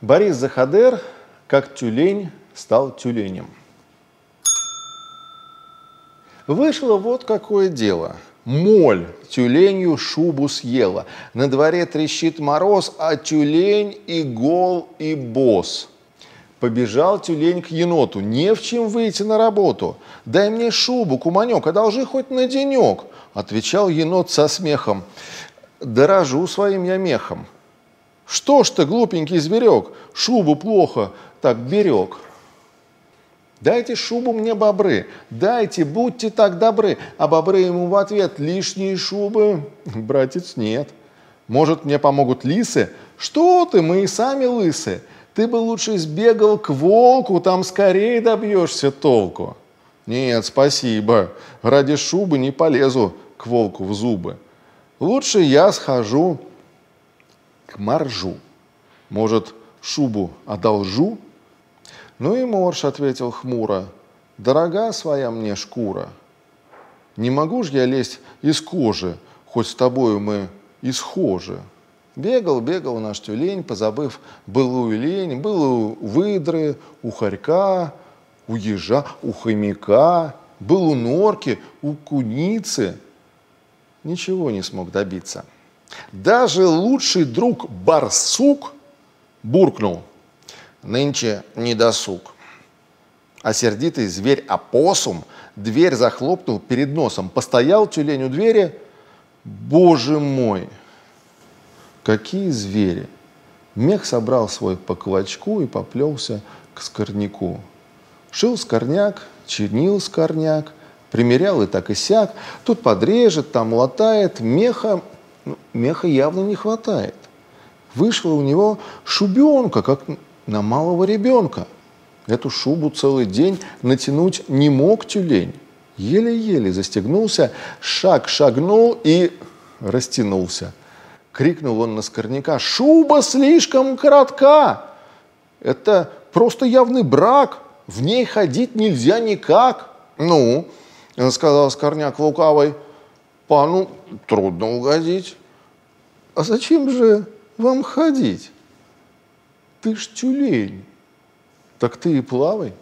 Борис Захадер, как тюлень, стал тюленем. Вышло вот какое дело. Моль тюленью шубу съела. На дворе трещит мороз, а тюлень и гол, и босс. Побежал тюлень к еноту. Не в чем выйти на работу. Дай мне шубу, куманек, одолжи хоть на денек. Отвечал енот со смехом. Дорожу своим я мехом. Что ж ты, глупенький зверек, шубу плохо так берег. Дайте шубу мне, бобры, дайте, будьте так добры. А бобры ему в ответ, лишние шубы, братец, нет. Может, мне помогут лисы? Что ты, мы и сами лысы. Ты бы лучше сбегал к волку, там скорее добьешься толку. Нет, спасибо, ради шубы не полезу к волку в зубы. Лучше я схожу к моржу. Может, шубу одолжу? Ну и морж ответил хмуро, дорога своя мне шкура. Не могу ж я лезть из кожи, хоть с тобою мы и схожи. Бегал, бегал наш тюлень, позабыв былую лень. Был у выдры, у хорька, у ежа, у хомяка. Был у норки, у куницы. Ничего не смог добиться. Даже лучший друг барсук буркнул. Нынче не досуг. А сердитый зверь опоссум дверь захлопнул перед носом. Постоял тюлень у двери. Боже мой, какие звери! Мех собрал свой по клочку и поплелся к скорняку. Шил скорняк, чинил скорняк, примерял и так и сяк. Тут подрежет, там латает, меха меха явно не хватает. Вышла у него шубенка, как на малого ребенка. Эту шубу целый день натянуть не мог тюлень. Еле-еле застегнулся, шаг шагнул и растянулся. Крикнул он на скорняка, шуба слишком коротка. Это просто явный брак, в ней ходить нельзя никак. Ну, сказал скорняк лукавой, пану трудно угодить. А зачем же вам ходить? Ты ж тюлень. Так ты и плавай.